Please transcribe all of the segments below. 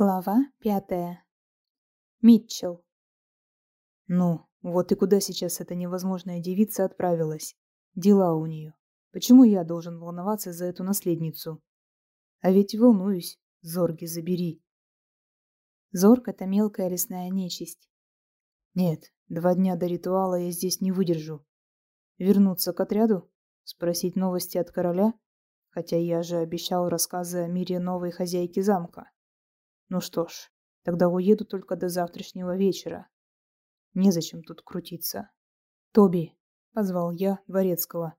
Глава пятая. Митчелл. Ну, вот и куда сейчас эта невозможная девица отправилась? Дела у нее. Почему я должен волноваться за эту наследницу? А ведь волнуюсь. Зорги забери. Зорг — это мелкая лесная нечисть. Нет, два дня до ритуала я здесь не выдержу. Вернуться к отряду? Спросить новости от короля? Хотя я же обещал рассказы о мире новой хозяйки замка. Ну что ж, тогда уеду только до завтрашнего вечера. Незачем тут крутиться. Тоби, позвал я дворецкого.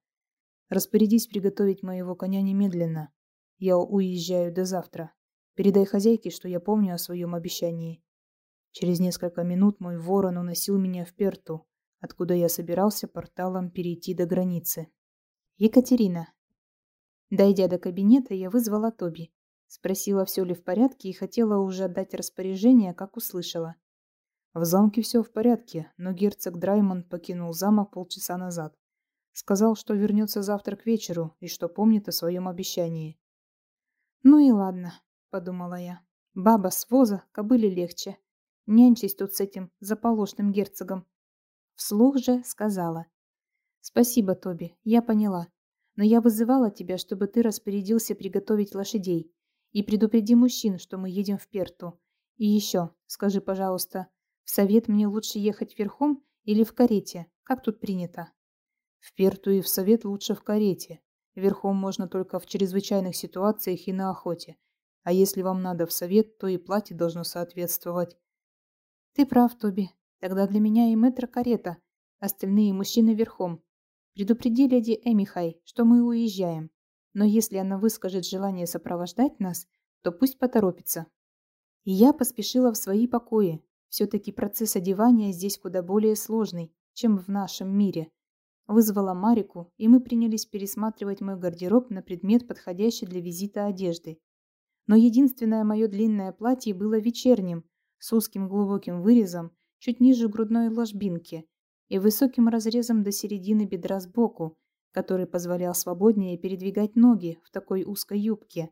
Распорядись приготовить моего коня немедленно. Я уезжаю до завтра. Передай хозяйке, что я помню о своем обещании. Через несколько минут мой ворон уносил меня в Перту, откуда я собирался порталом перейти до границы. Екатерина. Дойдя до кабинета, я вызвала Тоби. Спросила, все ли в порядке, и хотела уже отдать распоряжение, как услышала. В замке все в порядке, но герцог Драймонд покинул замок полчаса назад. Сказал, что вернется завтра к вечеру и что помнит о своем обещании. «Ну и ладно», — подумала я. «Баба с воза кобыле легче. Нянчись тут с этим заполошным герцогом». Вслух же сказала. «Спасибо, Тоби, я поняла. Но я вызывала тебя, чтобы ты распорядился приготовить лошадей. И предупреди мужчин, что мы едем в Перту. И еще, скажи, пожалуйста, в совет мне лучше ехать верхом или в карете? Как тут принято? В Перту и в совет лучше в карете. Верхом можно только в чрезвычайных ситуациях и на охоте. А если вам надо в совет, то и платье должно соответствовать. Ты прав, Тоби. Тогда для меня и мэтр карета, остальные мужчины верхом. Предупреди леди Эмихай, что мы уезжаем. Но если она выскажет желание сопровождать нас, то пусть поторопится. И я поспешила в свои покои. Все-таки процесс одевания здесь куда более сложный, чем в нашем мире. Вызвала Марику, и мы принялись пересматривать мой гардероб на предмет, подходящий для визита одежды. Но единственное мое длинное платье было вечерним, с узким глубоким вырезом, чуть ниже грудной ложбинки, и высоким разрезом до середины бедра сбоку, который позволял свободнее передвигать ноги в такой узкой юбке.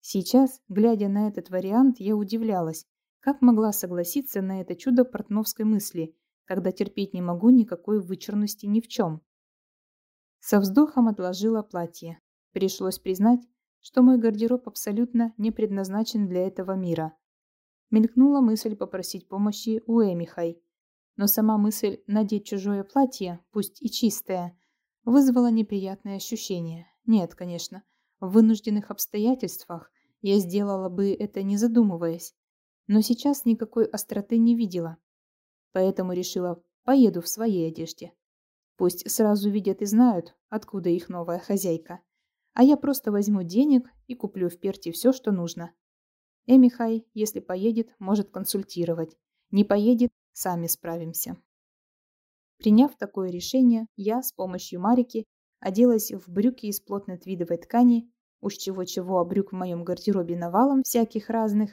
Сейчас, глядя на этот вариант, я удивлялась, как могла согласиться на это чудо портновской мысли, когда терпеть не могу никакой вычурности ни в чем. Со вздохом отложила платье. Пришлось признать, что мой гардероб абсолютно не предназначен для этого мира. Мелькнула мысль попросить помощи у Эмихай, но сама мысль надеть чужое платье, пусть и чистое, вызвало неприятное ощущение. Нет, конечно, в вынужденных обстоятельствах я сделала бы это не задумываясь, но сейчас никакой остроты не видела. Поэтому решила, поеду в своей одежде. Пусть сразу видят и знают, откуда их новая хозяйка. А я просто возьму денег и куплю в Перте все, что нужно. Эмихай, если поедет, может консультировать. Не поедет, сами справимся. Приняв такое решение, я с помощью Марики оделась в брюки из плотной твидовой ткани, уж чего-чего, а брюк в моем гардеробе навалом всяких разных,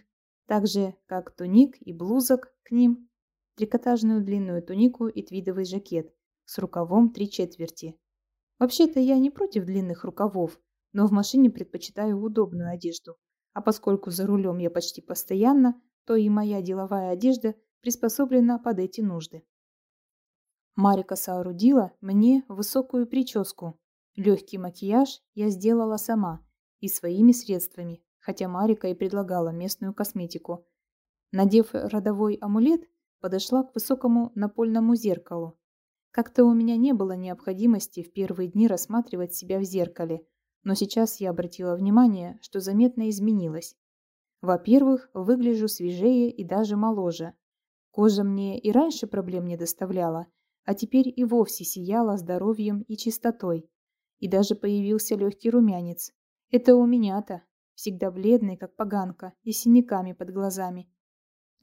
так же, как туник и блузок к ним, трикотажную длинную тунику и твидовый жакет с рукавом три четверти. Вообще-то я не против длинных рукавов, но в машине предпочитаю удобную одежду, а поскольку за рулем я почти постоянно, то и моя деловая одежда приспособлена под эти нужды. Марика соорудила мне высокую прическу. Легкий макияж я сделала сама и своими средствами, хотя Марика и предлагала местную косметику. Надев родовой амулет, подошла к высокому напольному зеркалу. Как-то у меня не было необходимости в первые дни рассматривать себя в зеркале, но сейчас я обратила внимание, что заметно изменилась. Во-первых, выгляжу свежее и даже моложе. Кожа мне и раньше проблем не доставляла – а теперь и вовсе сияла здоровьем и чистотой. И даже появился легкий румянец. Это у меня-то, всегда бледный, как поганка, и синяками под глазами.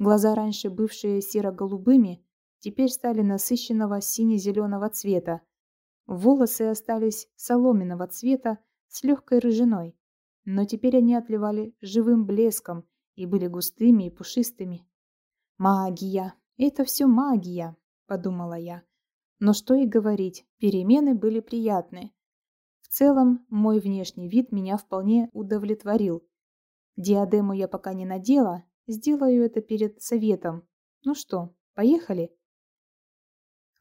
Глаза, раньше бывшие серо-голубыми, теперь стали насыщенного сине-зеленого цвета. Волосы остались соломенного цвета с легкой рыжиной, но теперь они отливали живым блеском и были густыми и пушистыми. «Магия! Это все магия!» – подумала я. Но что и говорить, перемены были приятны. В целом, мой внешний вид меня вполне удовлетворил. Диадему я пока не надела, сделаю это перед советом. Ну что, поехали?»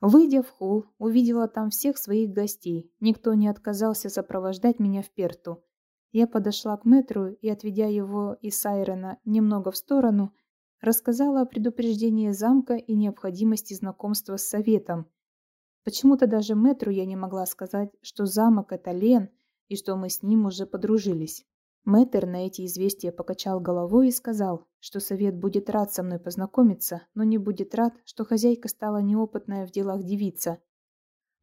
Выйдя в холл, увидела там всех своих гостей. Никто не отказался сопровождать меня в Перту. Я подошла к мэтру и, отведя его и Сайрена немного в сторону, рассказала о предупреждении замка и необходимости знакомства с советом. Почему-то даже мэтру я не могла сказать, что замок — это Лен, и что мы с ним уже подружились. Мэтр на эти известия покачал головой и сказал, что совет будет рад со мной познакомиться, но не будет рад, что хозяйка стала неопытная в делах девица.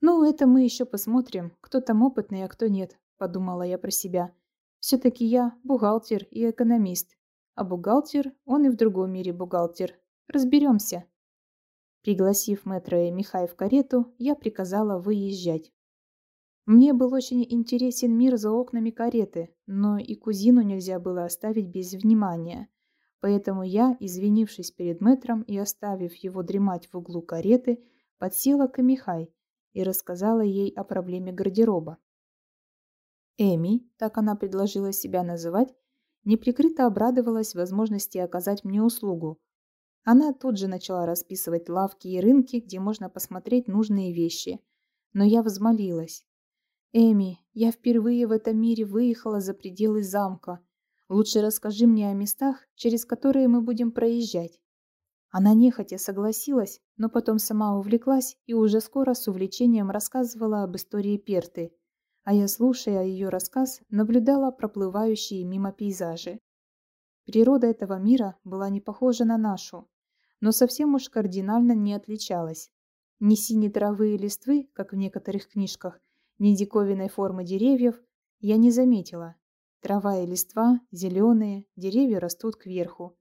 «Ну, это мы еще посмотрим, кто там опытный, а кто нет», – подумала я про себя. «Все-таки я бухгалтер и экономист, а бухгалтер, он и в другом мире бухгалтер. Разберемся». Пригласив мэтра и Михай в карету, я приказала выезжать. Мне был очень интересен мир за окнами кареты, но и кузину нельзя было оставить без внимания. Поэтому я, извинившись перед мэтром и оставив его дремать в углу кареты, подсела к Михай и рассказала ей о проблеме гардероба. Эми, так она предложила себя называть, неприкрыто обрадовалась возможности оказать мне услугу. Она тут же начала расписывать лавки и рынки, где можно посмотреть нужные вещи. Но я взмолилась. Эми, я впервые в этом мире выехала за пределы замка. Лучше расскажи мне о местах, через которые мы будем проезжать. Она нехотя согласилась, но потом сама увлеклась и уже скоро с увлечением рассказывала об истории Перты. А я, слушая ее рассказ, наблюдала проплывающие мимо пейзажи. Природа этого мира была не похожа на нашу, но совсем уж кардинально не отличалась. Ни синей травы и листвы, как в некоторых книжках, ни диковинной формы деревьев я не заметила. Трава и листва зеленые, деревья растут кверху.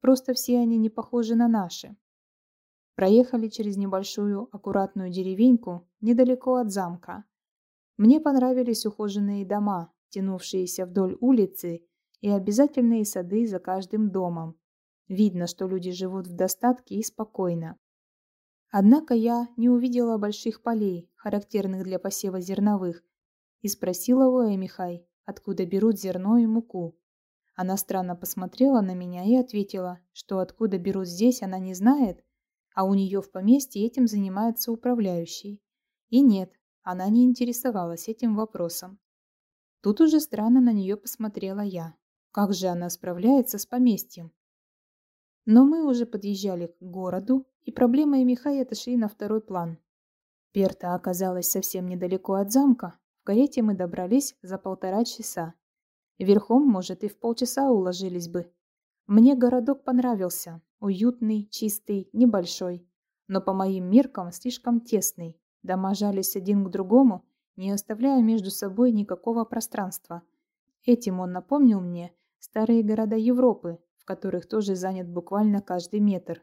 Просто все они не похожи на наши. Проехали через небольшую аккуратную деревеньку недалеко от замка. Мне понравились ухоженные дома, тянувшиеся вдоль улицы, и обязательные сады за каждым домом. Видно, что люди живут в достатке и спокойно. Однако я не увидела больших полей, характерных для посева зерновых, и спросила у Эмихай, откуда берут зерно и муку. Она странно посмотрела на меня и ответила, что откуда берут здесь, она не знает, а у нее в поместье этим занимается управляющий. И нет, она не интересовалась этим вопросом. Тут уже странно на нее посмотрела я. Как же она справляется с поместьем? Но мы уже подъезжали к городу, и проблемы Михая отошли на второй план. Перта оказалась совсем недалеко от замка. В карете мы добрались за полтора часа. Верхом, может, и в полчаса уложились бы. Мне городок понравился. Уютный, чистый, небольшой. Но по моим меркам слишком тесный. Дома жались один к другому, не оставляя между собой никакого пространства. Этим он напомнил мне старые города Европы, в которых тоже занят буквально каждый метр.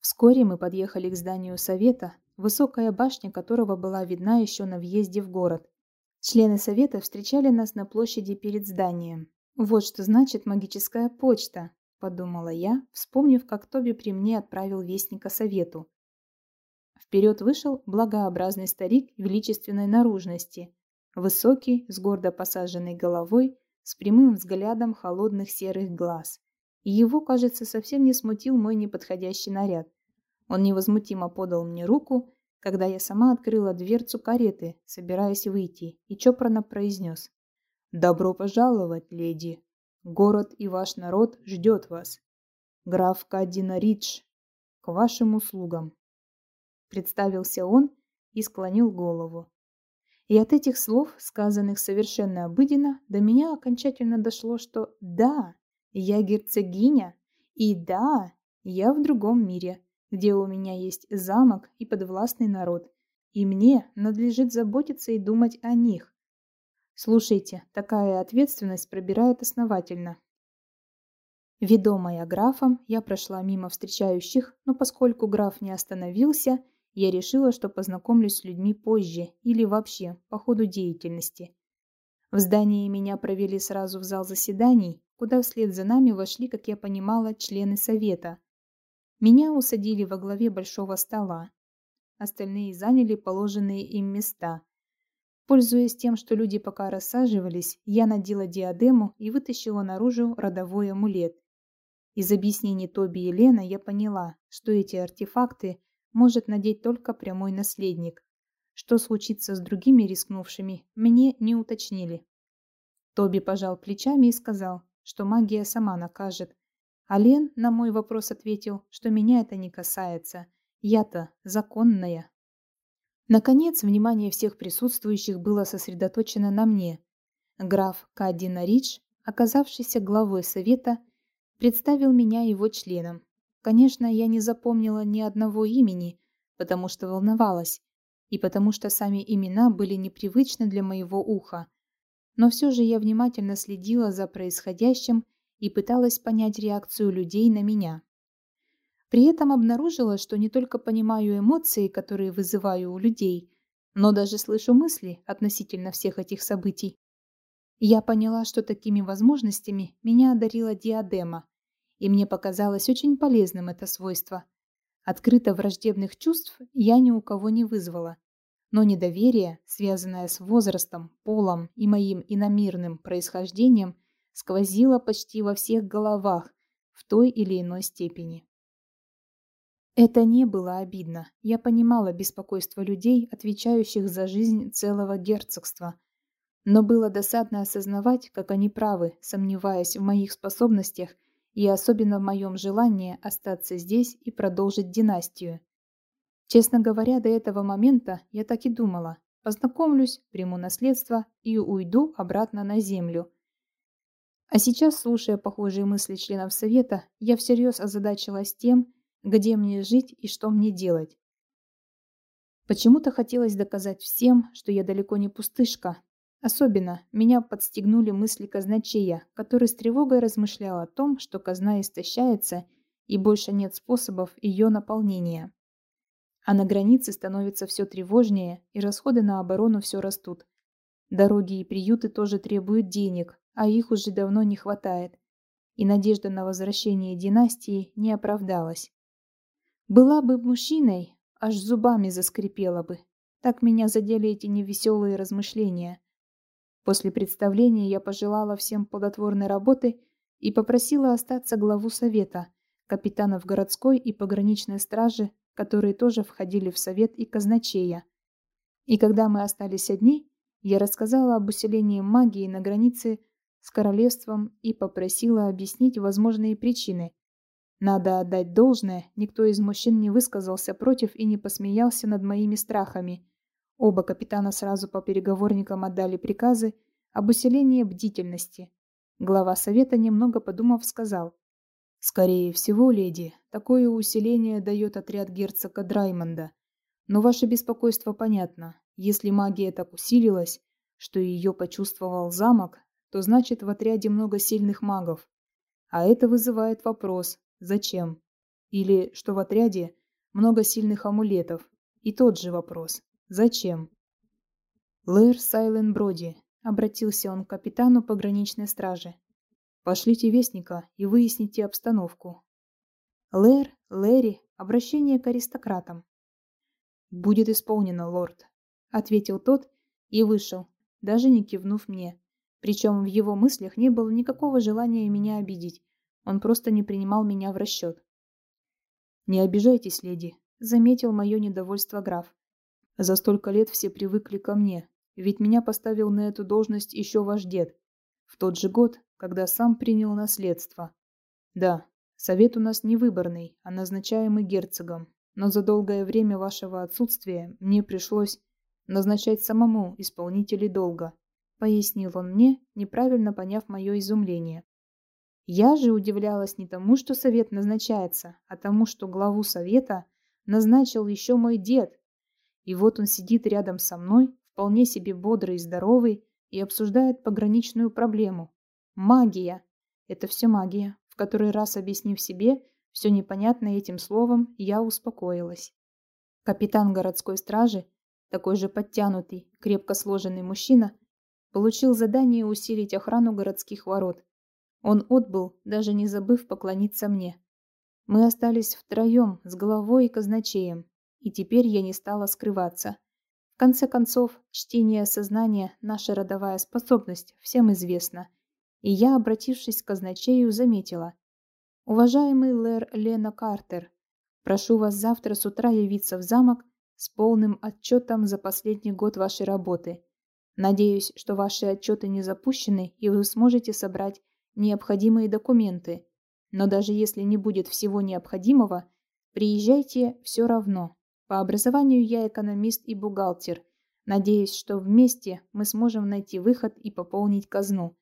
Вскоре мы подъехали к зданию совета, высокая башня которого была видна еще на въезде в город. Члены совета встречали нас на площади перед зданием. «Вот что значит магическая почта», – подумала я, вспомнив, как Тоби при мне отправил вестника совету. Вперед вышел благообразный старик величественной наружности, высокий, с гордо посаженной головой, с прямым взглядом холодных серых глаз. Его, кажется, совсем не смутил мой неподходящий наряд. Он невозмутимо подал мне руку, когда я сама открыла дверцу кареты, собираясь выйти, и чопорно произнес. «Добро пожаловать, леди! Город и ваш народ ждет вас. Граф Каддина Ридж, к вашим услугам!» Представился он и склонил голову. И от этих слов, сказанных совершенно обыденно, до меня окончательно дошло, что «да, я герцогиня, и да, я в другом мире, где у меня есть замок и подвластный народ, и мне надлежит заботиться и думать о них. Слушайте, такая ответственность пробирает основательно. Ведомая графом, я прошла мимо встречающих, но поскольку граф не остановился, я решила, что познакомлюсь с людьми позже или вообще по ходу деятельности. В здании меня провели сразу в зал заседаний, куда вслед за нами вошли, как я понимала, члены совета, меня усадили во главе большого стола. Остальные заняли положенные им места. Пользуясь тем, что люди пока рассаживались, я надела диадему и вытащила наружу родовой амулет. Из объяснений Тоби и Лена я поняла, что эти артефакты может надеть только прямой наследник. Что случится с другими рискнувшими, мне не уточнили. Тоби пожал плечами и сказал, что магия сама накажет. А Лен на мой вопрос ответил, что меня это не касается. Я-то законная. Наконец, внимание всех присутствующих было сосредоточено на мне. Граф Кадина Ридж, оказавшийся главой совета, представил меня его членам. Конечно, я не запомнила ни одного имени, потому что волновалась, и потому что сами имена были непривычны для моего уха. Но все же я внимательно следила за происходящим и пыталась понять реакцию людей на меня. При этом обнаружила, что не только понимаю эмоции, которые вызываю у людей, но даже слышу мысли относительно всех этих событий. Я поняла, что такими возможностями меня одарила диадема, и мне показалось очень полезным это свойство. Открыто враждебных чувств я ни у кого не вызвала, но недоверие, связанное с возрастом, полом и моим иномирным происхождением, сквозило почти во всех головах в той или иной степени. Это не было обидно. Я понимала беспокойство людей, отвечающих за жизнь целого герцогства. Но было досадно осознавать, как они правы, сомневаясь в моих способностях и особенно в моем желании остаться здесь и продолжить династию. Честно говоря, до этого момента я так и думала. Познакомлюсь, приму наследство и уйду обратно на землю. А сейчас, слушая похожие мысли членов совета, я всерьез озадачилась тем, где мне жить и что мне делать. Почему-то хотелось доказать всем, что я далеко не пустышка. Особенно меня подстегнули мысли казначея, который с тревогой размышлял о том, что казна истощается и больше нет способов ее наполнения. А на границе становится все тревожнее, и расходы на оборону все растут. Дороги и приюты тоже требуют денег, а их уже давно не хватает. И надежда на возвращение династии не оправдалась. Была бы мужчиной, аж зубами заскрипела бы. Так меня задели эти невеселые размышления. После представления я пожелала всем плодотворной работы и попросила остаться главу совета, капитанов городской и пограничной стражи, которые тоже входили в совет и казначея. И когда мы остались одни, я рассказала об усилении магии на границе с королевством и попросила объяснить возможные причины, надо отдать должное, никто из мужчин не высказался против и не посмеялся над моими страхами. Оба капитана сразу по переговорникам отдали приказы об усилении бдительности. Глава совета, немного подумав, сказал. «Скорее всего, леди, такое усиление дает отряд герцога Драймонда. Но ваше беспокойство понятно. Если магия так усилилась, что ее почувствовал замок, то значит в отряде много сильных магов. А это вызывает вопрос, Зачем? Или что в отряде много сильных амулетов? И тот же вопрос. Зачем? Лэр Сайлен Броди, обратился он к капитану пограничной стражи. Пошлите вестника и выясните обстановку. Лэр, Лэри, обращение к аристократам. Будет исполнено, лорд, ответил тот и вышел, даже не кивнув мне. Причем в его мыслях не было никакого желания меня обидеть. Он просто не принимал меня в расчет. «Не обижайтесь, леди», — заметил мое недовольство граф. «За столько лет все привыкли ко мне, ведь меня поставил на эту должность еще ваш дед, в тот же год, когда сам принял наследство. Да, совет у нас не выборный, а назначаемый герцогом, но за долгое время вашего отсутствия мне пришлось назначать самому исполнителей долга», — пояснил он мне, неправильно поняв мое изумление. Я же удивлялась не тому, что совет назначается, а тому, что главу совета назначил еще мой дед. И вот он сидит рядом со мной, вполне себе бодрый и здоровый, и обсуждает пограничную проблему. Магия. Это все магия. В который раз объяснив себе все непонятное этим словом, я успокоилась. Капитан городской стражи, такой же подтянутый, крепко сложенный мужчина, получил задание усилить охрану городских ворот он отбыл, даже не забыв поклониться мне. Мы остались втроем с головой и казначеем, и теперь я не стала скрываться. В конце концов, чтение сознания – наша родовая способность, всем известно. И я, обратившись к казначею, заметила. Уважаемый Лэр Лена Картер, прошу вас завтра с утра явиться в замок с полным отчетом за последний год вашей работы. Надеюсь, что ваши отчеты не запущены и вы сможете собрать необходимые документы. Но даже если не будет всего необходимого, приезжайте все равно. По образованию я экономист и бухгалтер. Надеюсь, что вместе мы сможем найти выход и пополнить казну.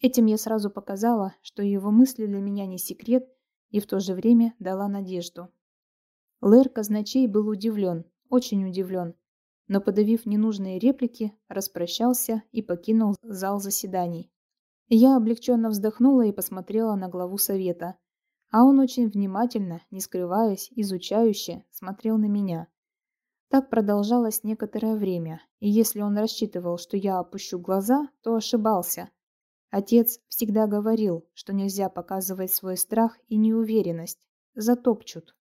Этим я сразу показала, что его мысли для меня не секрет и в то же время дала надежду. Лэр Казначей был удивлен, очень удивлен, но, подавив ненужные реплики, распрощался и покинул зал заседаний. Я облегченно вздохнула и посмотрела на главу совета, а он очень внимательно, не скрываясь, изучающе, смотрел на меня. Так продолжалось некоторое время, и если он рассчитывал, что я опущу глаза, то ошибался. Отец всегда говорил, что нельзя показывать свой страх и неуверенность, затопчут.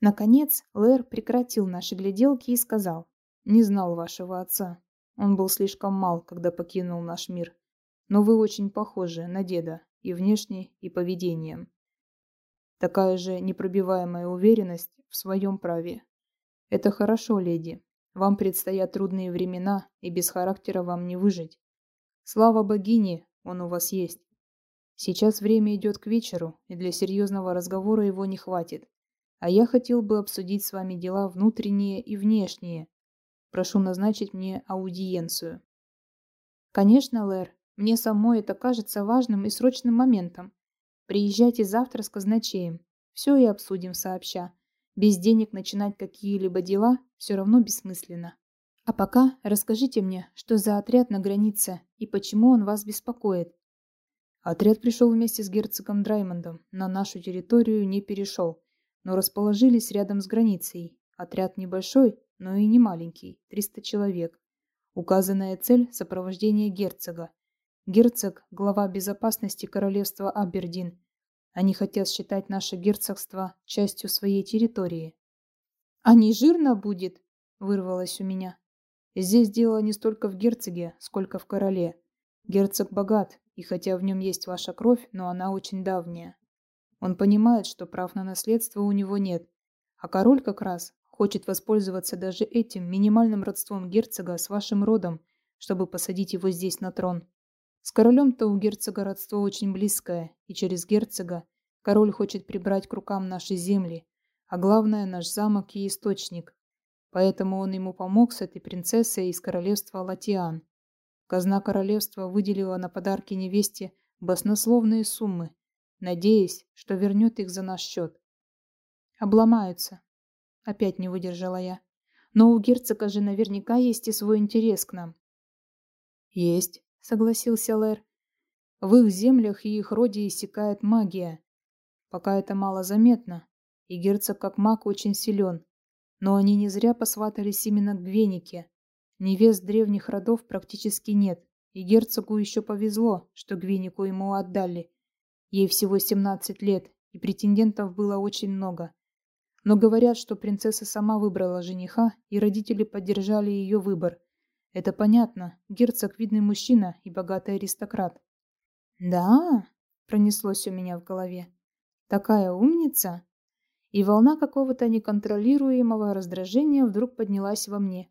Наконец, Лэр прекратил наши гляделки и сказал, «Не знал вашего отца. Он был слишком мал, когда покинул наш мир. Но вы очень похожи на деда и внешне, и поведением. Такая же непробиваемая уверенность в своем праве. Это хорошо, леди. Вам предстоят трудные времена, и без характера вам не выжить. Слава богине, он у вас есть. Сейчас время идет к вечеру, и для серьезного разговора его не хватит. А я хотел бы обсудить с вами дела внутренние и внешние. Прошу назначить мне аудиенцию. Конечно, Лэр, мне самой это кажется важным и срочным моментом. Приезжайте завтра с казначеем. Все и обсудим сообща. Без денег начинать какие-либо дела все равно бессмысленно. А пока расскажите мне, что за отряд на границе и почему он вас беспокоит. Отряд пришел вместе с герцогом Драймондом, на нашу территорию не перешел, но расположились рядом с границей. Отряд небольшой, но и не маленький, 300 человек. Указанная цель – сопровождение герцога. Герцог – глава безопасности королевства Абердин. Они хотят считать наше герцогство частью своей территории. «А не жирно будет?» – вырвалось у меня. Здесь дело не столько в герцоге, сколько в короле. Герцог богат, и хотя в нем есть ваша кровь, но она очень давняя. Он понимает, что прав на наследство у него нет, а король как раз хочет воспользоваться даже этим минимальным родством герцога с вашим родом, чтобы посадить его здесь на трон. С королем-то у герцога родство очень близкое, и через герцога король хочет прибрать к рукам наши земли, а главное наш замок и источник. Поэтому он ему помог с этой принцессой из королевства Латиан. Казна королевства выделила на подарки невесте баснословные суммы, надеясь, что вернет их за наш счет. Обломаются. Опять не выдержала я. Но у герцога же наверняка есть и свой интерес к нам. Есть, согласился Лэр. В их землях и их роде иссякает магия. Пока это мало заметно, и герцог как маг очень силен. Но они не зря посватались именно к Гвенике. Невест древних родов практически нет, и герцогу еще повезло, что Гвенику ему отдали. Ей всего 17 лет, и претендентов было очень много. Но говорят, что принцесса сама выбрала жениха, и родители поддержали ее выбор – это понятно. Герцог – видный мужчина и богатый аристократ. Да, пронеслось у меня в голове. Такая умница. И волна какого-то неконтролируемого раздражения вдруг поднялась во мне.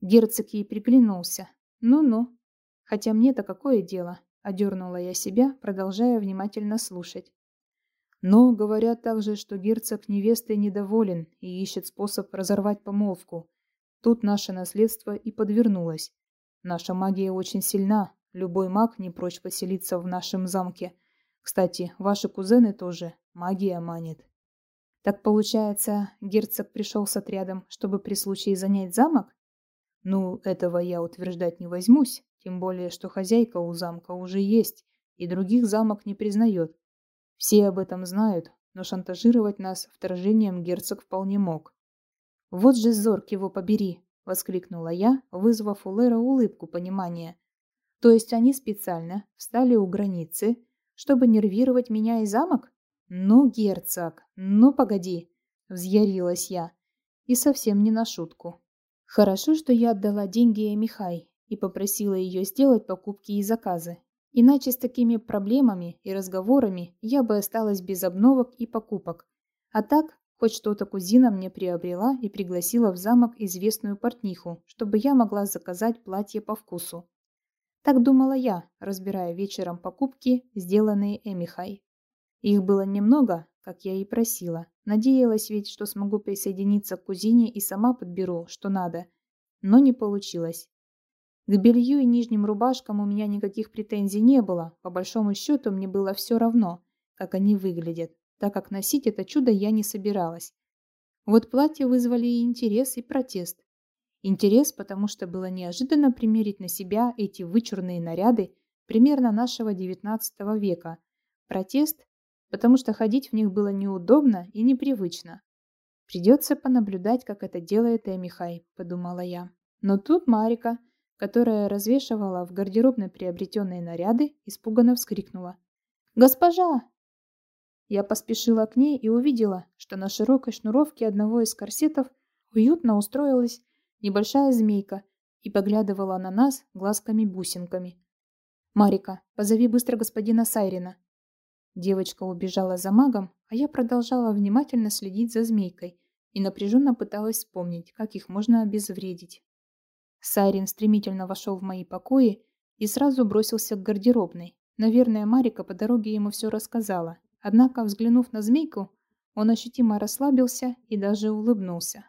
Герцог ей приглянулся. Ну-ну. Хотя мне-то какое дело? Одернула я себя, продолжая внимательно слушать. Но говорят также, что герцог невестой недоволен и ищет способ разорвать помолвку. Тут наше наследство и подвернулось. Наша магия очень сильна. Любой маг не прочь поселиться в нашем замке. Кстати, ваши кузены тоже. Магия манит. Так получается, герцог пришел с отрядом, чтобы при случае занять замок? Ну, этого я утверждать не возьмусь, тем более, что хозяйка у замка уже есть, и других замок не признает. Все об этом знают, но шантажировать нас вторжением герцог вполне мог. «Вот же зорк его побери!» — воскликнула я, вызвав у Лэра улыбку понимания. «То есть они специально встали у границы, чтобы нервировать меня и замок? Ну, герцог, ну погоди!» — взъярилась я. И совсем не на шутку. Хорошо, что я отдала деньги Эмихай и попросила ее сделать покупки и заказы. Иначе с такими проблемами и разговорами я бы осталась без обновок и покупок. А так, хоть что-то кузина мне приобрела и пригласила в замок известную портниху, чтобы я могла заказать платье по вкусу. Так думала я, разбирая вечером покупки, сделанные Эмихай. Их было немного, как я и просила. Надеялась ведь, что смогу присоединиться к кузине и сама подберу, что надо. Но не получилось. К белью и нижним рубашкам у меня никаких претензий не было. По большому счету мне было все равно, как они выглядят, так как носить это чудо я не собиралась. Вот платья вызвали и интерес, и протест. Интерес, потому что было неожиданно примерить на себя эти вычурные наряды примерно нашего XIX века. Протест, потому что ходить в них было неудобно и непривычно. Придется понаблюдать, как это делает Эмихай, подумала я. Но тут Марика которая развешивала в гардеробной приобретенные наряды, испуганно вскрикнула. «Госпожа!» Я поспешила к ней и увидела, что на широкой шнуровке одного из корсетов уютно устроилась небольшая змейка и поглядывала на нас глазками-бусинками. «Марика, позови быстро господина Сайрина». Девочка убежала за магом, а я продолжала внимательно следить за змейкой и напряженно пыталась вспомнить, как их можно обезвредить. Сайрин стремительно вошел в мои покои и сразу бросился к гардеробной. Наверное, Марика по дороге ему все рассказала. Однако, взглянув на змейку, он ощутимо расслабился и даже улыбнулся.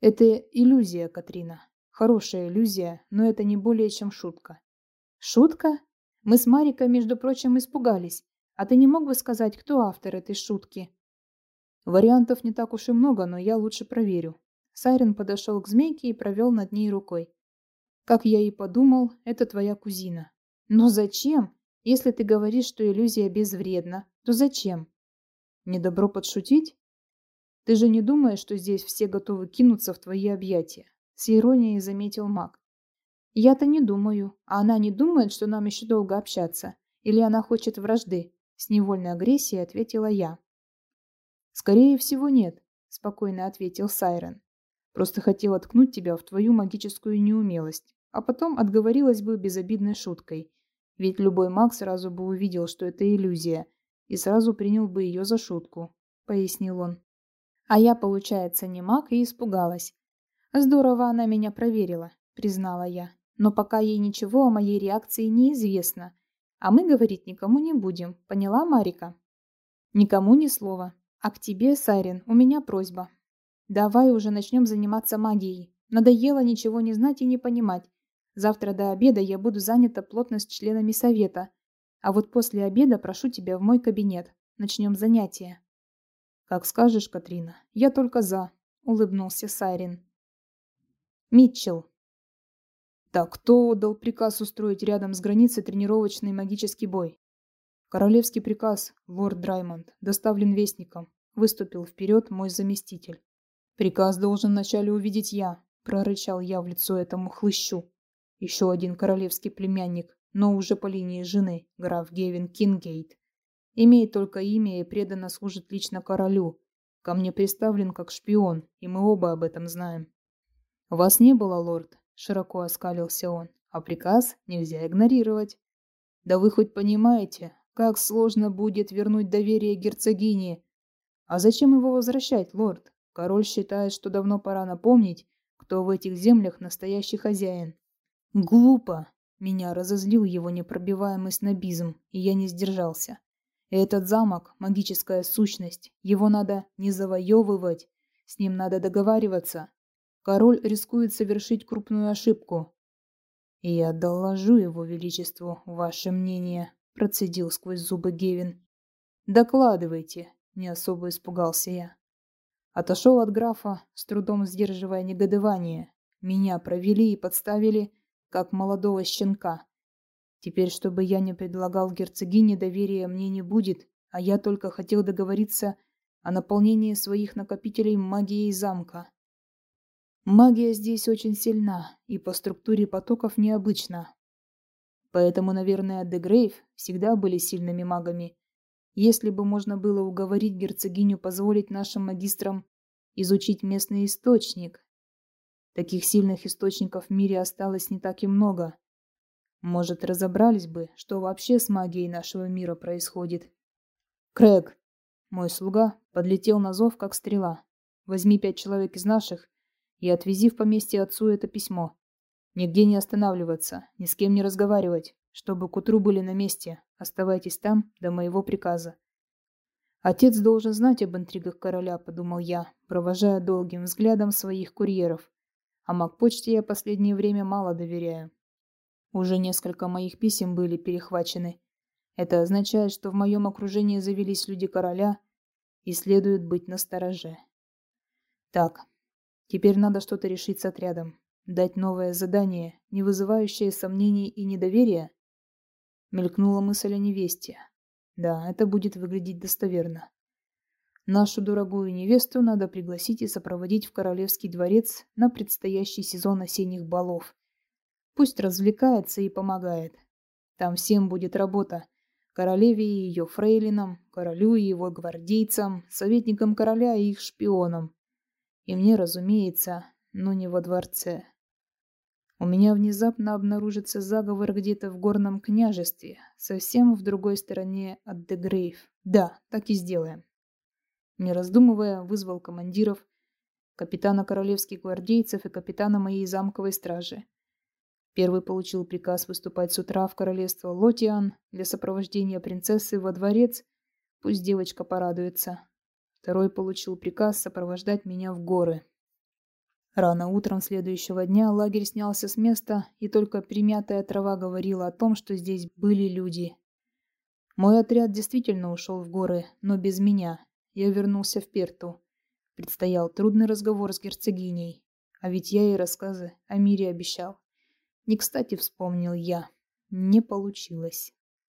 «Это иллюзия, Катрина. Хорошая иллюзия, но это не более чем шутка». «Шутка? Мы с Марикой, между прочим, испугались. А ты не мог бы сказать, кто автор этой шутки?» «Вариантов не так уж и много, но я лучше проверю. Сайрен подошел к змейке и провел над ней рукой. «Как я и подумал, это твоя кузина». «Но зачем? Если ты говоришь, что иллюзия безвредна, то зачем?» «Недобро подшутить?» «Ты же не думаешь, что здесь все готовы кинуться в твои объятия?» С иронией заметил маг. «Я-то не думаю. А она не думает, что нам еще долго общаться? Или она хочет вражды?» С невольной агрессией ответила я. «Скорее всего, нет», – спокойно ответил Сайрен. Просто хотела ткнуть тебя в твою магическую неумелость, а потом отговорилась бы безобидной шуткой. Ведь любой маг сразу бы увидел, что это иллюзия, и сразу принял бы ее за шутку, пояснил он. А я, получается, не маг и испугалась. Здорово она меня проверила, признала я. Но пока ей ничего о моей реакции не известно. А мы говорить никому не будем, поняла Марика? Никому ни слова. А к тебе, Сайрин, у меня просьба. Давай уже начнем заниматься магией. Надоело ничего не знать и не понимать. Завтра до обеда я буду занята плотно с членами совета. А вот после обеда прошу тебя в мой кабинет. Начнем занятия. Как скажешь, Катрина. Я только за, улыбнулся Сайрин. Митчелл. Так, кто отдал приказ устроить рядом с границей тренировочный магический бой? Королевский приказ, лорд Драймонд, доставлен вестником. Выступил вперед мой заместитель. «Приказ должен вначале увидеть я», — прорычал я в лицо этому хлыщу. Еще один королевский племянник, но уже по линии жены, граф Гевин Кингейт. Имеет только имя и преданно служит лично королю. Ко мне приставлен как шпион, и мы оба об этом знаем. «Вас не было, лорд», — широко оскалился он, — «а приказ нельзя игнорировать». «Да вы хоть понимаете, как сложно будет вернуть доверие герцогине?» «А зачем его возвращать, лорд?» Король считает, что давно пора напомнить, кто в этих землях настоящий хозяин. Глупо. Меня разозлил его непробиваемый снобизм, и я не сдержался. Этот замок – магическая сущность. Его надо не завоевывать, с ним надо договариваться. Король рискует совершить крупную ошибку. «Я доложу его величеству ваше мнение», – процедил сквозь зубы Гевин. «Докладывайте», – не особо испугался я. Отошел от графа, с трудом сдерживая негодование. Меня провели и подставили, как молодого щенка. Теперь, чтобы я не предлагал герцогине, доверия мне не будет, а я только хотел договориться о наполнении своих накопителей магией замка. Магия здесь очень сильна и по структуре потоков необычна. Поэтому, наверное, Дегрейв всегда были сильными магами, если бы можно было уговорить герцогиню позволить нашим магистрам изучить местный источник. Таких сильных источников в мире осталось не так и много. Может, разобрались бы, что вообще с магией нашего мира происходит. Крэг, мой слуга, подлетел на зов, как стрела. Возьми пять человек из наших и отвези в поместье отцу это письмо. Нигде не останавливаться, ни с кем не разговаривать, чтобы к утру были на месте. Оставайтесь там до моего приказа. Отец должен знать об интригах короля, подумал я, провожая долгим взглядом своих курьеров. А Макпочте я последнее время мало доверяю. Уже несколько моих писем были перехвачены. Это означает, что в моем окружении завелись люди короля, и следует быть настороже. Так, теперь надо что-то решить с отрядом. Дать новое задание, не вызывающее сомнений и недоверия? Мелькнула мысль о невесте. Да, это будет выглядеть достоверно. Нашу дорогую невесту надо пригласить и сопроводить в королевский дворец на предстоящий сезон осенних балов. Пусть развлекается и помогает. Там всем будет работа. Королеве и ее фрейлинам, королю и его гвардейцам, советникам короля и их шпионам. И мне, разумеется, но не во дворце. У меня внезапно обнаружится заговор где-то в горном княжестве, совсем в другой стороне от Дегрейв. Да, так и сделаем. Не раздумывая, вызвал командиров, капитана королевских гвардейцев и капитана моей замковой стражи. Первый получил приказ выступать с утра в королевство Лотиан для сопровождения принцессы во дворец, пусть девочка порадуется. Второй получил приказ сопровождать меня в горы. Рано утром следующего дня лагерь снялся с места, и только примятая трава говорила о том, что здесь были люди. Мой отряд действительно ушел в горы, но без меня. Я вернулся в Перту. Предстоял трудный разговор с герцогиней, а ведь я ей рассказы о мире обещал. Не кстати вспомнил я. Не получилось.